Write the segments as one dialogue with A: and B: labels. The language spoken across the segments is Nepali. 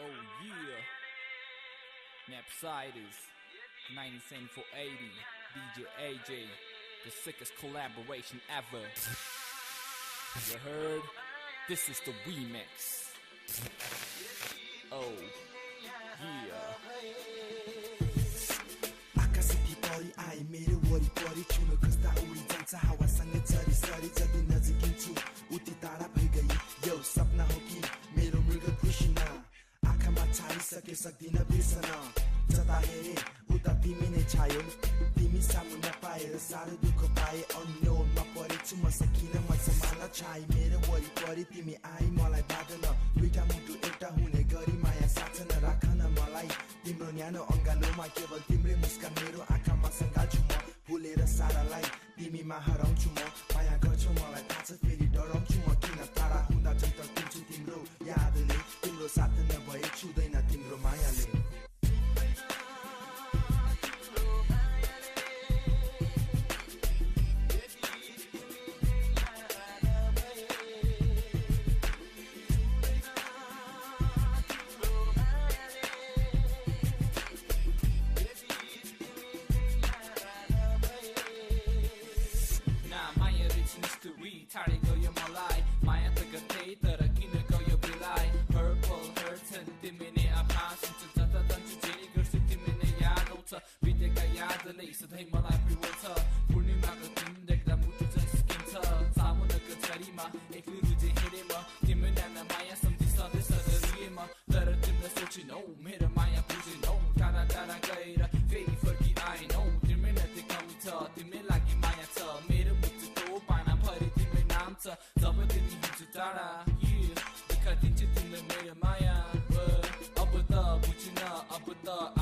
A: Oh yeah. Napsiders. 90 for 80. DJ AJ. The sickest collaboration ever. You heard? This is the remix. Oh yeah.
B: आकाशदेखि तरी आए मेरो वरिपरि चुलो खस्दा उडी जान्छ हावा सङ्गीत चरी सरी जदुन सक्दिन बिर्सन जता हेरे उता तिमी नै छायो तिमी सामु नपाएर साह्रो दुःख पाए अन्यमा परेछु म सकिन म सम्हाल्न छाइ मेरो वरिपरि तिमी आई मलाई बाँधन दुइटा मुटु एउटा हुने गरी माया साथ राख न मलाई तिम्रो न्यानो अङ्गालोमा केवल तिम्रै मुस्कान मेरो आँखामा सङ्घाल्छु म फुलेर सारालाई तिमीमा हराउँछु म यादले
A: सधैँ मलाई प्रिय छ पूर्णिमाको दिन देख्दा मुटु झस्किन्छ सामुनाको छरीमा एक्लै रुझे हेरे म तिमी नाना माया सम्झि सधैँ तर तिमीले सोचिनौ मेरो माया बुझेनौ टाढा टाढा गएर फेरि फर्की आएनौ तिमी नै त्यो कमी छ तिमी लागि माया छ मेरो मुटुको पाना भरि तिम्रो नाम छ जब तिमी हिँड्छ टाढा देखाइदिन्छु तिमीलाई मेरो माया अब त बुझिन अब त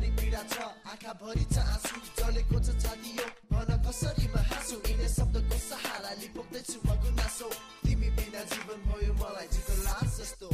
C: भरि पीडा छ आँखा भरि छ आँसु। जलेको छ छालियो भन कसरीमा हाँसु। यिनै शब्दको सहारा लिपोक्दैछु म गुनासो तिमी बिना जीवन भयो मलाई जित लास जस्तो।